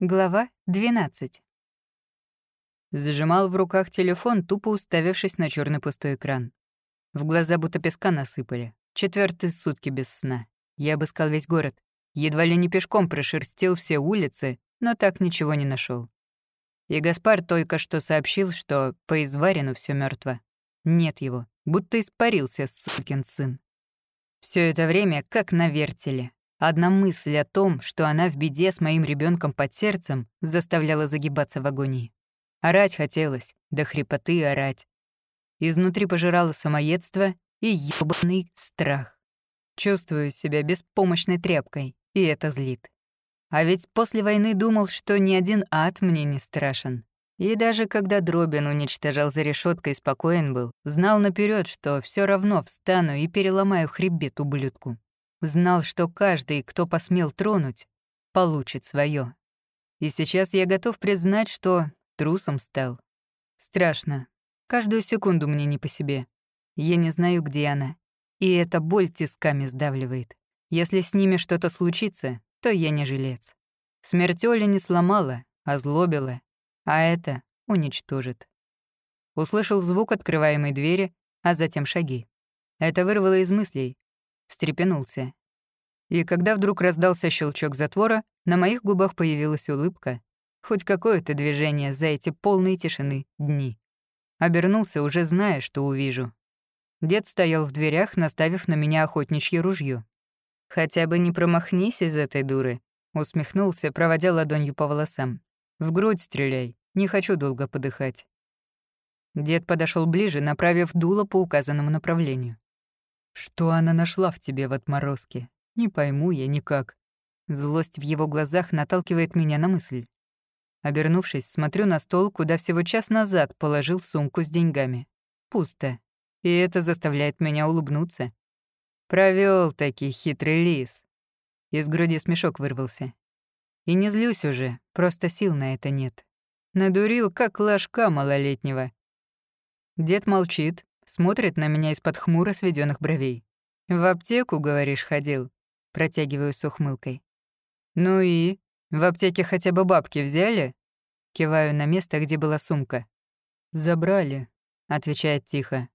Глава 12. Зажимал в руках телефон, тупо уставившись на черный пустой экран. В глаза будто песка насыпали. Четвертые сутки без сна. Я обыскал весь город. Едва ли не пешком прошерстил все улицы, но так ничего не нашел. И Гаспар только что сообщил, что по изварину все мертво. Нет его, будто испарился сукин сын. Все это время как на вертеле. Одна мысль о том, что она в беде с моим ребенком под сердцем, заставляла загибаться в агонии. Орать хотелось, до хрипоты орать. Изнутри пожирало самоедство и ёбаный страх. Чувствую себя беспомощной тряпкой, и это злит. А ведь после войны думал, что ни один ад мне не страшен. И даже когда Дробин уничтожал за решеткой спокоен был, знал наперед, что все равно встану и переломаю хребет ублюдку. Знал, что каждый, кто посмел тронуть, получит свое. И сейчас я готов признать, что трусом стал. Страшно. Каждую секунду мне не по себе. Я не знаю, где она. И эта боль тисками сдавливает. Если с ними что-то случится, то я не жилец. Смерть Оли не сломала, а злобила, а это уничтожит. Услышал звук открываемой двери, а затем шаги. Это вырвало из мыслей, встрепенулся. И когда вдруг раздался щелчок затвора, на моих губах появилась улыбка. Хоть какое-то движение за эти полные тишины дни. Обернулся, уже зная, что увижу. Дед стоял в дверях, наставив на меня охотничье ружье. «Хотя бы не промахнись из этой дуры», — усмехнулся, проводя ладонью по волосам. «В грудь стреляй, не хочу долго подыхать». Дед подошел ближе, направив дуло по указанному направлению. Что она нашла в тебе в отморозке? Не пойму я никак. Злость в его глазах наталкивает меня на мысль. Обернувшись, смотрю на стол, куда всего час назад положил сумку с деньгами. Пусто. И это заставляет меня улыбнуться. Провел таки хитрый лис. Из груди смешок вырвался. И не злюсь уже, просто сил на это нет. Надурил, как ложка малолетнего. Дед молчит, Смотрит на меня из-под хмуро сведенных бровей. «В аптеку, говоришь, ходил?» Протягиваю с ухмылкой. «Ну и? В аптеке хотя бы бабки взяли?» Киваю на место, где была сумка. «Забрали», — отвечает тихо.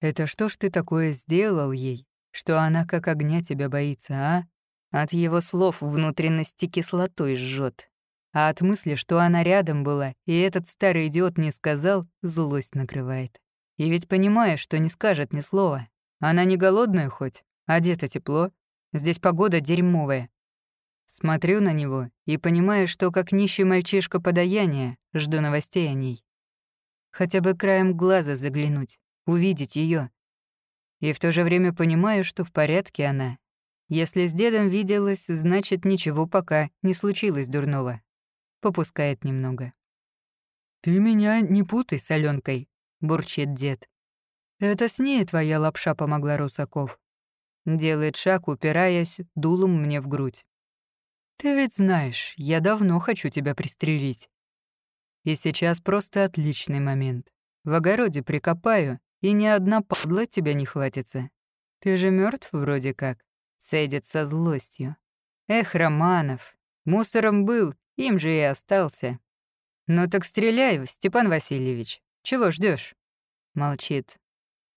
«Это что ж ты такое сделал ей, что она как огня тебя боится, а?» От его слов внутренности кислотой жжет. А от мысли, что она рядом была, и этот старый идиот не сказал, злость накрывает. И ведь понимаю, что не скажет ни слова. Она не голодная хоть, одета тепло. Здесь погода дерьмовая. Смотрю на него и понимаю, что как нищий мальчишка подаяния жду новостей о ней. Хотя бы краем глаза заглянуть, увидеть ее. И в то же время понимаю, что в порядке она. Если с дедом виделась, значит, ничего пока не случилось дурного. Попускает немного. «Ты меня не путай с Алёнкой», — бурчит дед. «Это с ней твоя лапша помогла Русаков». Делает шаг, упираясь дулом мне в грудь. «Ты ведь знаешь, я давно хочу тебя пристрелить. И сейчас просто отличный момент. В огороде прикопаю, и ни одна падла тебя не хватится. Ты же мертв вроде как», — цедит со злостью. «Эх, Романов, мусором был, им же и остался. Ну так стреляй, Степан Васильевич. Чего ждешь? Молчит.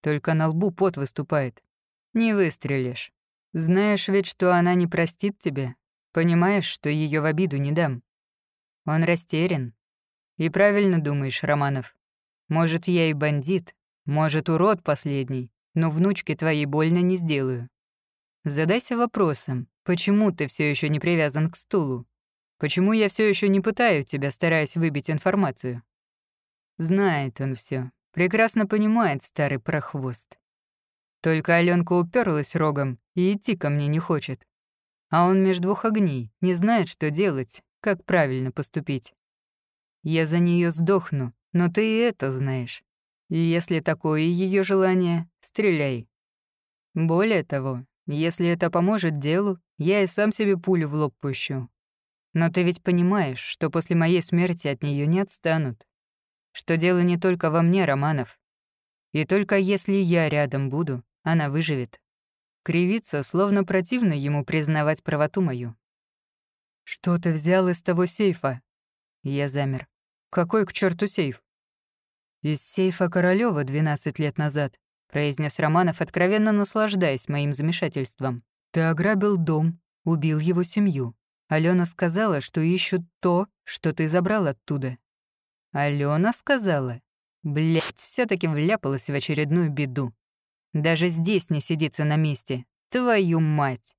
Только на лбу пот выступает. Не выстрелишь. Знаешь ведь, что она не простит тебя. Понимаешь, что ее в обиду не дам. Он растерян. И правильно думаешь, Романов. Может, я и бандит, может, урод последний, но внучке твоей больно не сделаю. Задайся вопросом, почему ты все еще не привязан к стулу? Почему я все еще не пытаю тебя, стараясь выбить информацию? Знает он все, прекрасно понимает старый прохвост. Только Аленка уперлась рогом и идти ко мне не хочет. А он между двух огней, не знает, что делать, как правильно поступить. Я за нее сдохну, но ты и это знаешь. И если такое ее желание, стреляй. Более того, если это поможет делу, я и сам себе пулю в лоб пущу. Но ты ведь понимаешь, что после моей смерти от нее не отстанут что дело не только во мне, Романов. И только если я рядом буду, она выживет. Кривится, словно противно ему признавать правоту мою. «Что ты взял из того сейфа?» Я замер. «Какой к черту сейф?» «Из сейфа Королёва 12 лет назад», — произнес Романов, откровенно наслаждаясь моим замешательством. «Ты ограбил дом, убил его семью. Алена сказала, что ищут то, что ты забрал оттуда». «Алена сказала?» Блять, все таки вляпалась в очередную беду. Даже здесь не сидится на месте. Твою мать!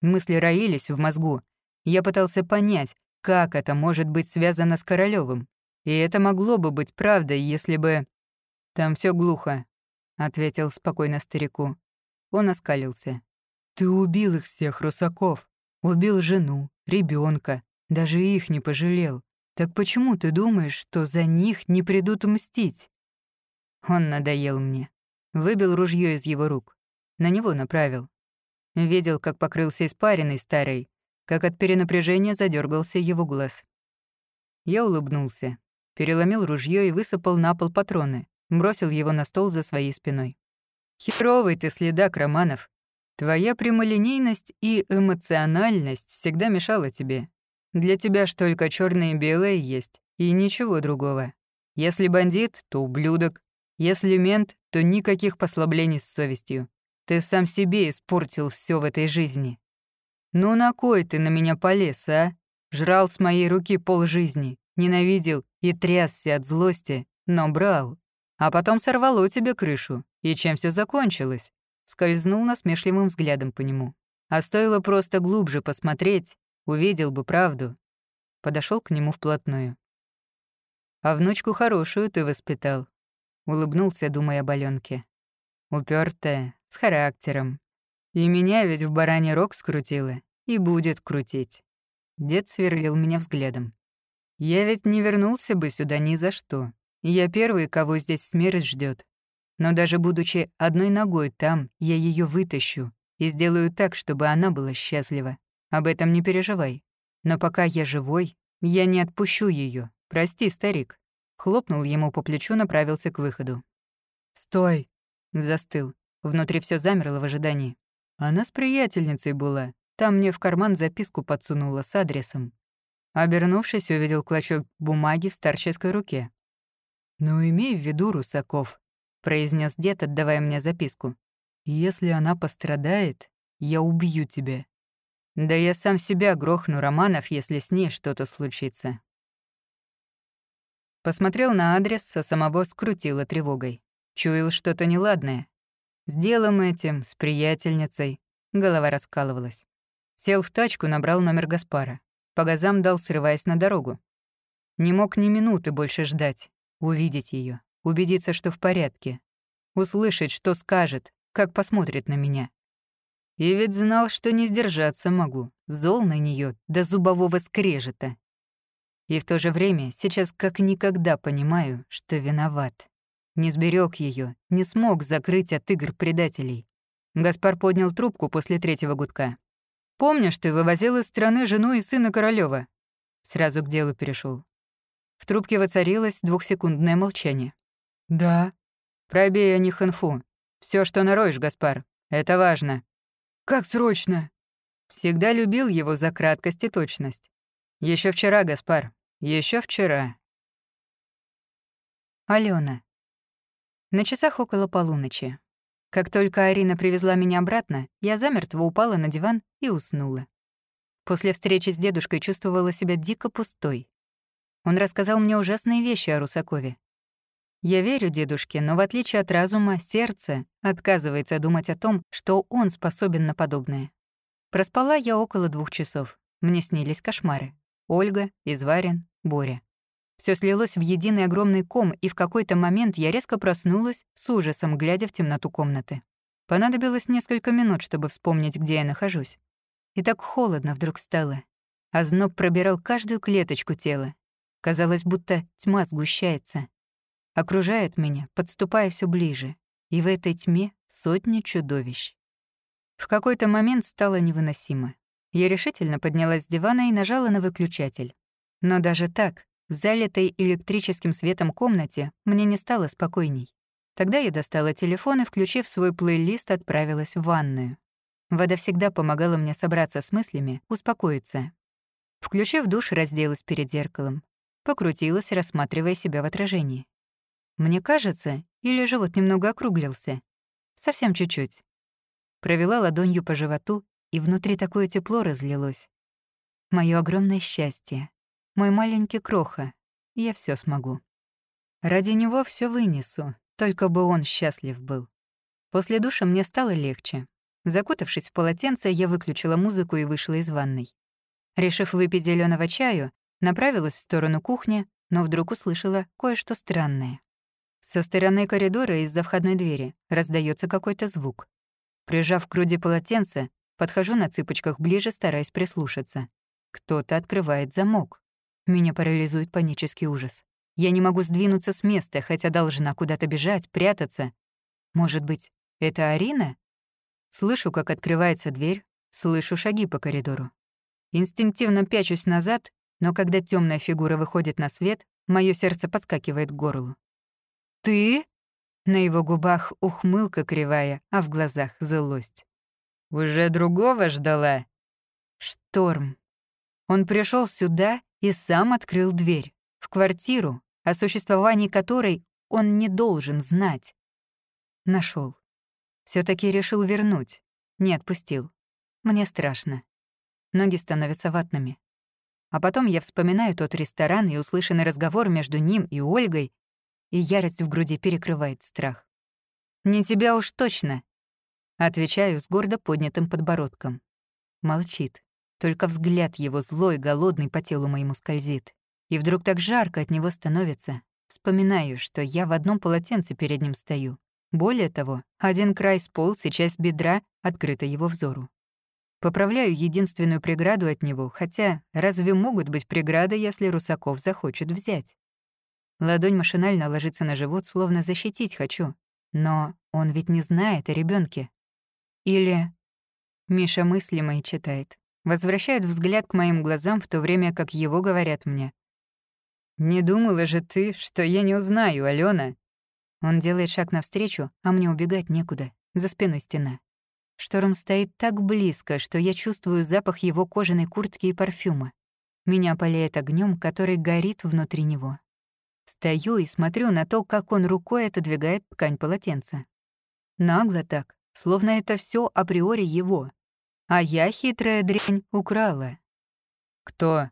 Мысли роились в мозгу. Я пытался понять, как это может быть связано с Королёвым. И это могло бы быть правдой, если бы... «Там все глухо», — ответил спокойно старику. Он оскалился. «Ты убил их всех, Русаков. Убил жену, ребенка, даже их не пожалел. Так почему ты думаешь, что за них не придут мстить?» Он надоел мне. Выбил ружье из его рук. На него направил. Видел, как покрылся испариной старой, как от перенапряжения задергался его глаз. Я улыбнулся, переломил ружье и высыпал на пол патроны, бросил его на стол за своей спиной. «Херовый ты следак, Романов. Твоя прямолинейность и эмоциональность всегда мешала тебе. Для тебя ж только черное и белое есть, и ничего другого. Если бандит, то ублюдок. Если мент, то никаких послаблений с совестью. Ты сам себе испортил все в этой жизни. Ну на кой ты на меня полез, а? Жрал с моей руки полжизни, ненавидел и трясся от злости, но брал. А потом сорвало тебе крышу. И чем все закончилось? Скользнул насмешливым взглядом по нему. А стоило просто глубже посмотреть, Увидел бы правду. Подошел к нему вплотную. «А внучку хорошую ты воспитал», — улыбнулся, думая об Аленке. Упертая, с характером. И меня ведь в баране рог скрутила, и будет крутить. Дед сверлил меня взглядом. Я ведь не вернулся бы сюда ни за что. Я первый, кого здесь смерть ждет. Но даже будучи одной ногой там, я ее вытащу и сделаю так, чтобы она была счастлива. Об этом не переживай. Но пока я живой, я не отпущу ее. Прости, старик». Хлопнул ему по плечу, направился к выходу. «Стой!» Застыл. Внутри все замерло в ожидании. Она с приятельницей была. Там мне в карман записку подсунула с адресом. Обернувшись, увидел клочок бумаги в старческой руке. «Ну, имей в виду, Русаков», — произнес дед, отдавая мне записку. «Если она пострадает, я убью тебя. Да я сам себя грохну, Романов, если с ней что-то случится. Посмотрел на адрес, а самого скрутило тревогой. Чуял что-то неладное. С делом этим, с приятельницей. Голова раскалывалась. Сел в тачку, набрал номер Гаспара. По газам дал, срываясь на дорогу. Не мог ни минуты больше ждать. Увидеть ее, убедиться, что в порядке. Услышать, что скажет, как посмотрит на меня. И ведь знал, что не сдержаться могу. Зол на нее до зубового скрежета. И в то же время сейчас как никогда понимаю, что виноват. Не сберег ее, не смог закрыть от игр предателей. Гаспар поднял трубку после третьего гудка. «Помнишь, ты вывозил из страны жену и сына Королёва?» Сразу к делу перешел. В трубке воцарилось двухсекундное молчание. «Да». «Пробей о них инфу. Все, что нароешь, Гаспар. Это важно. «Как срочно?» Всегда любил его за краткость и точность. Еще вчера, Гаспар, еще вчера. Алена. На часах около полуночи. Как только Арина привезла меня обратно, я замертво упала на диван и уснула. После встречи с дедушкой чувствовала себя дико пустой. Он рассказал мне ужасные вещи о Русакове. Я верю дедушке, но в отличие от разума, сердце отказывается думать о том, что он способен на подобное. Проспала я около двух часов. Мне снились кошмары. Ольга, Изварин, Боря. Все слилось в единый огромный ком, и в какой-то момент я резко проснулась, с ужасом глядя в темноту комнаты. Понадобилось несколько минут, чтобы вспомнить, где я нахожусь. И так холодно вдруг стало. А зноб пробирал каждую клеточку тела. Казалось, будто тьма сгущается окружает меня, подступая все ближе, и в этой тьме сотни чудовищ. В какой-то момент стало невыносимо. Я решительно поднялась с дивана и нажала на выключатель. Но даже так, в залитой электрическим светом комнате, мне не стало спокойней. Тогда я достала телефон и, включив свой плейлист, отправилась в ванную. Вода всегда помогала мне собраться с мыслями, успокоиться. Включив душ, разделась перед зеркалом. Покрутилась, рассматривая себя в отражении. Мне кажется, или живот немного округлился. Совсем чуть-чуть. Провела ладонью по животу, и внутри такое тепло разлилось. Моё огромное счастье. Мой маленький кроха. Я все смогу. Ради него все вынесу, только бы он счастлив был. После душа мне стало легче. Закутавшись в полотенце, я выключила музыку и вышла из ванной. Решив выпить зеленого чаю, направилась в сторону кухни, но вдруг услышала кое-что странное. Со стороны коридора из-за входной двери раздается какой-то звук. Прижав к груди полотенце, подхожу на цыпочках ближе, стараясь прислушаться. Кто-то открывает замок. Меня парализует панический ужас. Я не могу сдвинуться с места, хотя должна куда-то бежать, прятаться. Может быть, это Арина? Слышу, как открывается дверь, слышу шаги по коридору. Инстинктивно пячусь назад, но когда темная фигура выходит на свет, мое сердце подскакивает к горлу. «Ты?» На его губах ухмылка кривая, а в глазах злость. «Уже другого ждала?» Шторм. Он пришел сюда и сам открыл дверь. В квартиру, о существовании которой он не должен знать. Нашел. все таки решил вернуть. Не отпустил. Мне страшно. Ноги становятся ватными. А потом я вспоминаю тот ресторан и услышанный разговор между ним и Ольгой, и ярость в груди перекрывает страх. «Не тебя уж точно!» Отвечаю с гордо поднятым подбородком. Молчит. Только взгляд его злой, голодный по телу моему скользит. И вдруг так жарко от него становится. Вспоминаю, что я в одном полотенце перед ним стою. Более того, один край сполз, и часть бедра открыта его взору. Поправляю единственную преграду от него, хотя разве могут быть преграды, если Русаков захочет взять? Ладонь машинально ложится на живот, словно защитить хочу. Но он ведь не знает о ребенке. Или... Миша мысли мои читает. Возвращает взгляд к моим глазам, в то время как его говорят мне. «Не думала же ты, что я не узнаю, Алена. Он делает шаг навстречу, а мне убегать некуда. За спиной стена. Шторм стоит так близко, что я чувствую запах его кожаной куртки и парфюма. Меня опаляет огнем, который горит внутри него. Стою и смотрю на то, как он рукой отодвигает ткань полотенца. Нагло так, словно это все априори его. А я, хитрая дрянь, украла. «Кто?»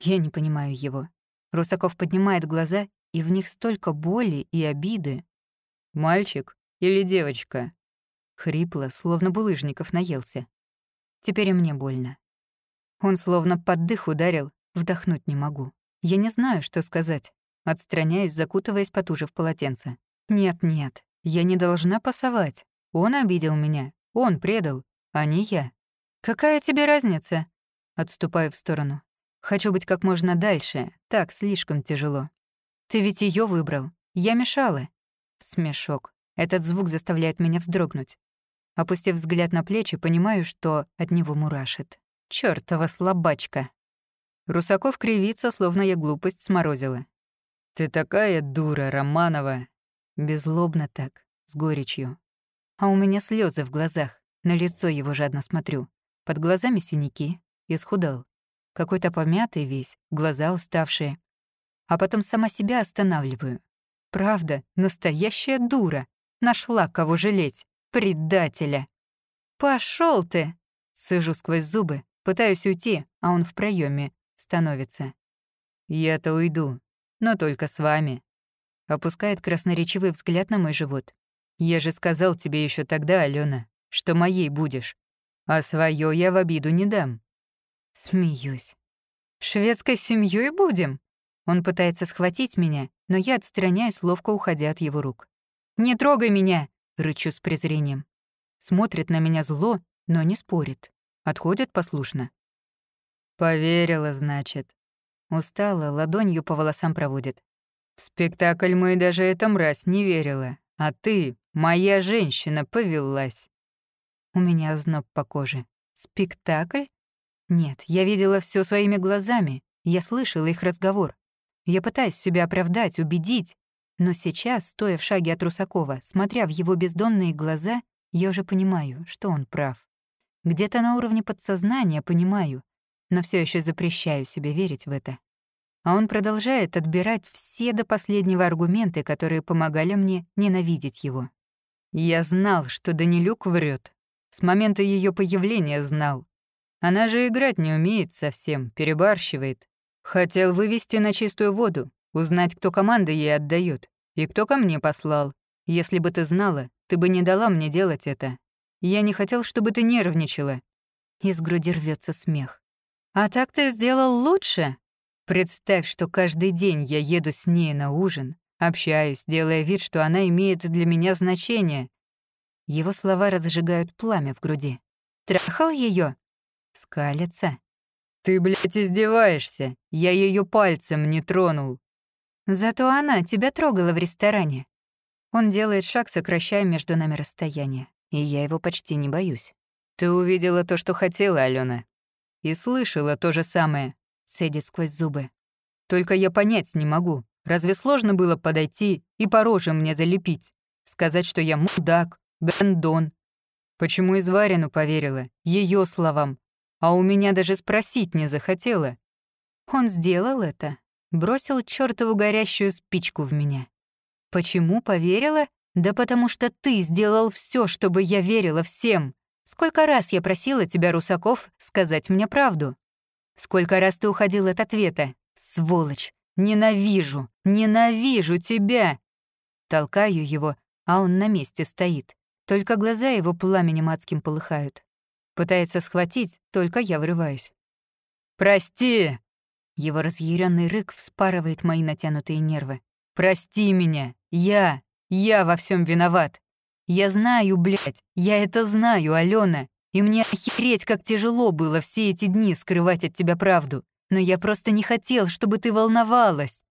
Я не понимаю его. Русаков поднимает глаза, и в них столько боли и обиды. «Мальчик или девочка?» Хрипло, словно булыжников наелся. Теперь и мне больно. Он словно под дых ударил, вдохнуть не могу. Я не знаю, что сказать. Отстраняюсь, закутываясь потуже в полотенце. Нет-нет, я не должна пасовать. Он обидел меня, он предал, а не я. Какая тебе разница? Отступаю в сторону. Хочу быть как можно дальше, так слишком тяжело. Ты ведь ее выбрал, я мешала. Смешок. Этот звук заставляет меня вздрогнуть. Опустив взгляд на плечи, понимаю, что от него мурашит. Чёртова слабачка. Русаков кривится, словно я глупость сморозила. «Ты такая дура, Романова!» Беззлобно так, с горечью. А у меня слезы в глазах, на лицо его жадно смотрю. Под глазами синяки, исхудал. Какой-то помятый весь, глаза уставшие. А потом сама себя останавливаю. Правда, настоящая дура. Нашла кого жалеть. Предателя. Пошел ты! Сижу сквозь зубы, пытаюсь уйти, а он в проеме становится. Я-то уйду, но только с вами. Опускает красноречивый взгляд на мой живот. Я же сказал тебе еще тогда, Алена, что моей будешь. А свое я в обиду не дам. Смеюсь. Шведской семьей будем? Он пытается схватить меня, но я отстраняюсь, ловко уходя от его рук. «Не трогай меня!» Рычу с презрением. Смотрит на меня зло, но не спорит. Отходит послушно. «Поверила, значит». Устала, ладонью по волосам проводит. «В спектакль мой даже эта мразь не верила. А ты, моя женщина, повелась». У меня озноб по коже. «Спектакль?» Нет, я видела все своими глазами. Я слышала их разговор. Я пытаюсь себя оправдать, убедить, но сейчас, стоя в шаге от Русакова, смотря в его бездонные глаза, я уже понимаю, что он прав. Где-то на уровне подсознания понимаю, но все еще запрещаю себе верить в это. А он продолжает отбирать все до последнего аргументы, которые помогали мне ненавидеть его. Я знал, что Данилюк врет. С момента ее появления знал. Она же играть не умеет совсем, перебарщивает. Хотел вывести на чистую воду, узнать, кто команды ей отдает и кто ко мне послал. Если бы ты знала, ты бы не дала мне делать это. Я не хотел, чтобы ты нервничала». Из груди рвется смех. «А так ты сделал лучше?» Представь, что каждый день я еду с ней на ужин, общаюсь, делая вид, что она имеет для меня значение. Его слова разжигают пламя в груди. Трахал ее? Скалится. Ты, блядь, издеваешься. Я ее пальцем не тронул. Зато она тебя трогала в ресторане. Он делает шаг, сокращая между нами расстояние, и я его почти не боюсь. Ты увидела то, что хотела, Алена, и слышала то же самое цедит сквозь зубы. «Только я понять не могу. Разве сложно было подойти и по роже мне залепить? Сказать, что я мудак, гандон? Почему Изварину поверила? Ее словам. А у меня даже спросить не захотела. Он сделал это. Бросил чертову горящую спичку в меня. Почему поверила? Да потому что ты сделал все, чтобы я верила всем. Сколько раз я просила тебя, Русаков, сказать мне правду. Сколько раз ты уходил от ответа? Сволочь! Ненавижу! Ненавижу тебя!» Толкаю его, а он на месте стоит. Только глаза его пламенем адским полыхают. Пытается схватить, только я врываюсь. «Прости!» Его разъяренный рык вспарывает мои натянутые нервы. «Прости меня! Я! Я во всем виноват! Я знаю, блядь! Я это знаю, Алена! И мне охереть, как тяжело было все эти дни скрывать от тебя правду. Но я просто не хотел, чтобы ты волновалась.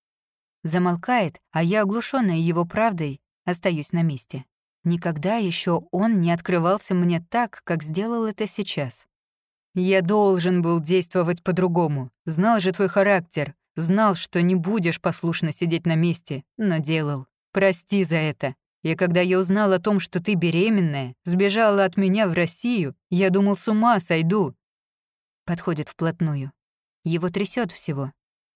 Замолкает, а я, оглушенная его правдой, остаюсь на месте. Никогда еще он не открывался мне так, как сделал это сейчас. Я должен был действовать по-другому. Знал же твой характер. Знал, что не будешь послушно сидеть на месте, но делал. Прости за это. И когда я узнал о том, что ты беременная, сбежала от меня в Россию, я думал, с ума сойду. Подходит вплотную. Его трясет всего.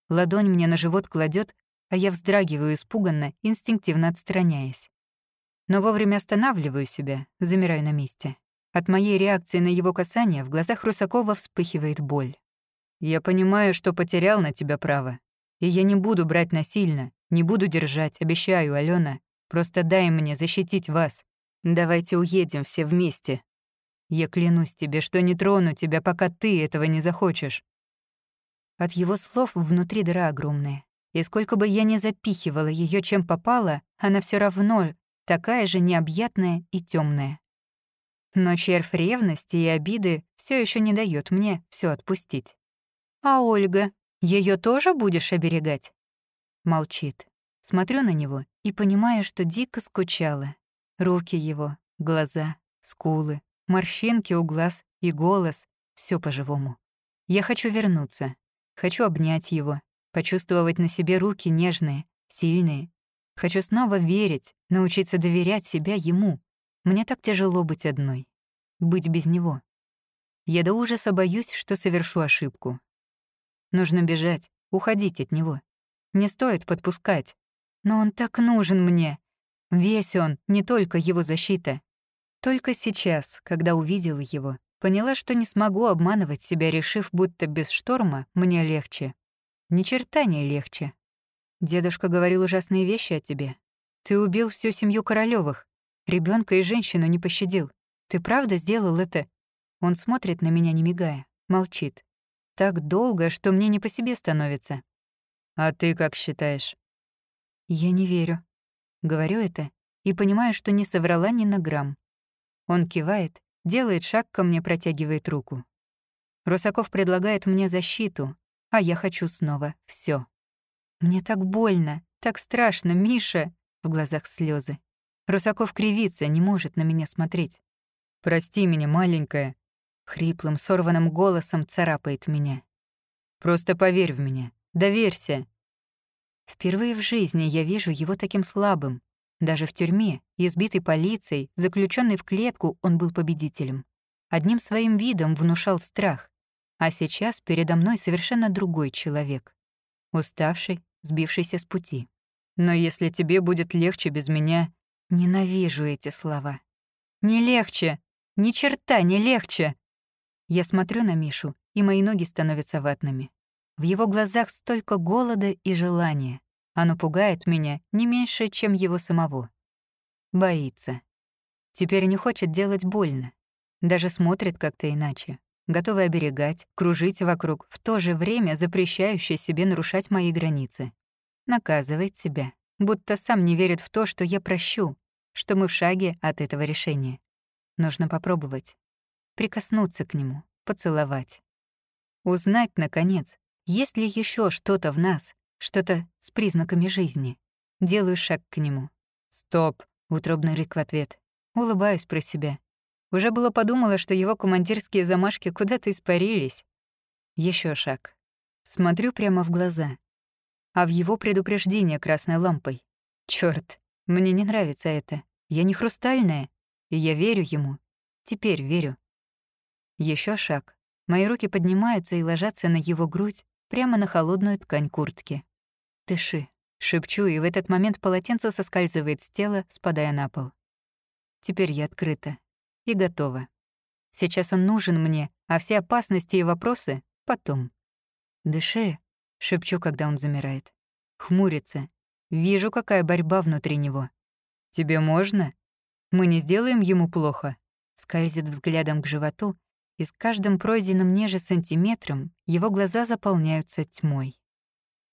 Ладонь мне на живот кладет, а я вздрагиваю испуганно, инстинктивно отстраняясь. Но вовремя останавливаю себя, замираю на месте. От моей реакции на его касание в глазах Русакова вспыхивает боль. «Я понимаю, что потерял на тебя право. И я не буду брать насильно, не буду держать, обещаю, Алена. Просто дай мне защитить вас. Давайте уедем все вместе. Я клянусь тебе, что не трону тебя, пока ты этого не захочешь». От его слов внутри дыра огромная. И сколько бы я ни запихивала ее, чем попало, она все равно такая же необъятная и темная. Но червь ревности и обиды все еще не дает мне все отпустить. «А Ольга, ее тоже будешь оберегать?» Молчит. Смотрю на него и понимаю, что дико скучала. Руки его, глаза, скулы, морщинки у глаз и голос — все по-живому. Я хочу вернуться, хочу обнять его, почувствовать на себе руки нежные, сильные. Хочу снова верить, научиться доверять себя ему. Мне так тяжело быть одной, быть без него. Я до ужаса боюсь, что совершу ошибку. Нужно бежать, уходить от него. Не стоит подпускать, но он так нужен мне. Весь он, не только его защита. Только сейчас, когда увидела его, поняла, что не смогу обманывать себя, решив, будто без шторма мне легче. Ни черта не легче. Дедушка говорил ужасные вещи о тебе. Ты убил всю семью Королёвых. Ребенка и женщину не пощадил. Ты правда сделал это? Он смотрит на меня, не мигая, молчит. Так долго, что мне не по себе становится. А ты как считаешь? Я не верю. Говорю это и понимаю, что не соврала ни на грамм. Он кивает, делает шаг ко мне, протягивает руку. Русаков предлагает мне защиту, а я хочу снова все. Мне так больно, так страшно, Миша, в глазах слезы. Русаков кривится, не может на меня смотреть. «Прости меня, маленькая», — хриплым, сорванным голосом царапает меня. «Просто поверь в меня, доверься, Впервые в жизни я вижу его таким слабым. Даже в тюрьме, избитый полицией, заключенный в клетку, он был победителем. Одним своим видом внушал страх. А сейчас передо мной совершенно другой человек. уставший, сбившийся с пути. Но если тебе будет легче без меня, ненавижу эти слова. Не легче, ни черта не легче. Я смотрю на Мишу, и мои ноги становятся ватными. В его глазах столько голода и желания. Оно пугает меня не меньше, чем его самого. Боится. Теперь не хочет делать больно. Даже смотрит как-то иначе. Готовый оберегать, кружить вокруг, в то же время запрещающий себе нарушать мои границы. Наказывает себя, будто сам не верит в то, что я прощу, что мы в шаге от этого решения. Нужно попробовать. Прикоснуться к нему, поцеловать. Узнать, наконец, есть ли еще что-то в нас, что-то с признаками жизни. Делаю шаг к нему. «Стоп!» — утробный рык в ответ. Улыбаюсь про себя. Уже было подумала, что его командирские замашки куда-то испарились. Еще шаг. Смотрю прямо в глаза. А в его предупреждение красной лампой. Черт, мне не нравится это. Я не хрустальная, и я верю ему. Теперь верю. Еще шаг. Мои руки поднимаются и ложатся на его грудь, прямо на холодную ткань куртки. «Дыши», — шепчу, и в этот момент полотенце соскальзывает с тела, спадая на пол. Теперь я открыта и готова. Сейчас он нужен мне, а все опасности и вопросы — потом. «Дыши», — шепчу, когда он замирает. Хмурится. Вижу, какая борьба внутри него. «Тебе можно? Мы не сделаем ему плохо?» Скользит взглядом к животу, и с каждым пройденным ниже сантиметром его глаза заполняются тьмой.